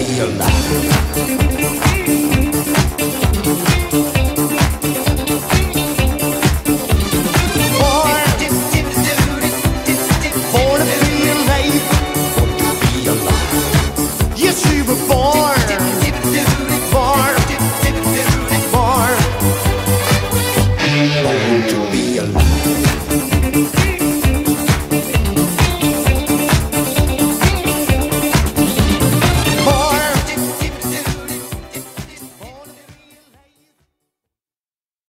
Beyond.